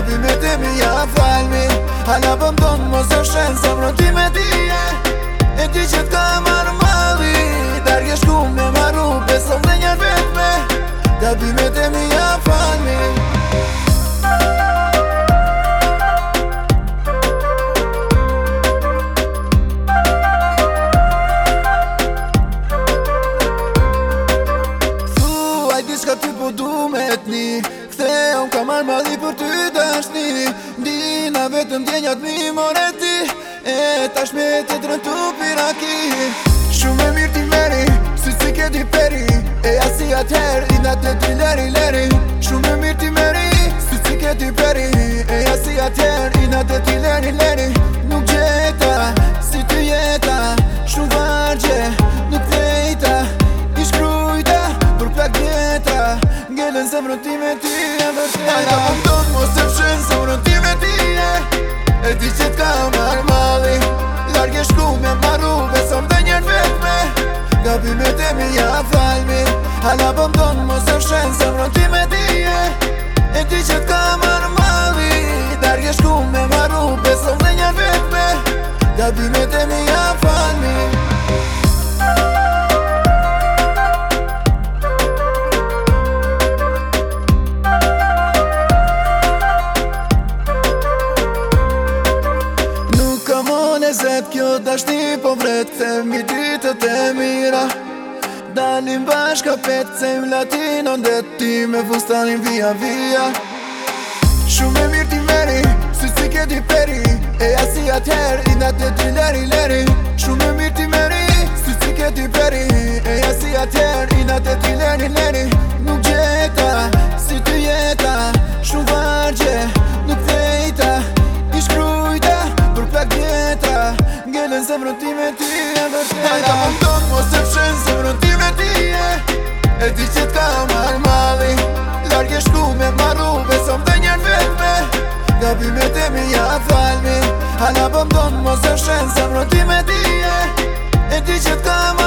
Abi me të mi ja falmi Hala pëm po tonë më së shenë Se më rëti me ti e E ti që t'ka marë mali Dar gje shku me maru Besëm dhe njërë vetme Abi me të mi ja falmi Thu, ajdi shka ti po du me t'ni një Këthe, unë ka marë mali për ty tashni Dina vetëm djenjat mi moreti E tashme të drëntu piraki Shumë e mirë ti meri Si si ke di peri E asi atëher Dina të ti leri leri Shumë e mirë ti meri Si si ke di peri vjetën se vrëtime ti e vërtena Ajta mundon mos se pshën se vrëtime ti e E di që t'ka marrë mali Largë e me marru besom dhe njën vetme Gabi me temi ja falmi Ajta mundon mos se pshën se vrëtime ti e E di që t'ka marrë mali Largë e me marru besom dhe njën vetme Gabi me temi ja falmi kjo dashni po vret Këthemi ditët e mira Dalim bashka pet Këthemi latino ndë ti me fustanin via via Shume mirë ti meri Si si ke di peri E asia tjerë Inat e ti leri leri Shume mirë Ajta më tonë mos se pshën zemrën ti me ti e E ti që t'ka marrë mali Larkë e shku me marru besom dhe njën me Gabi me temi ja falmi Ajta po më tonë mos se pshën zemrën ti me ti e E ti që t'ka marrë mali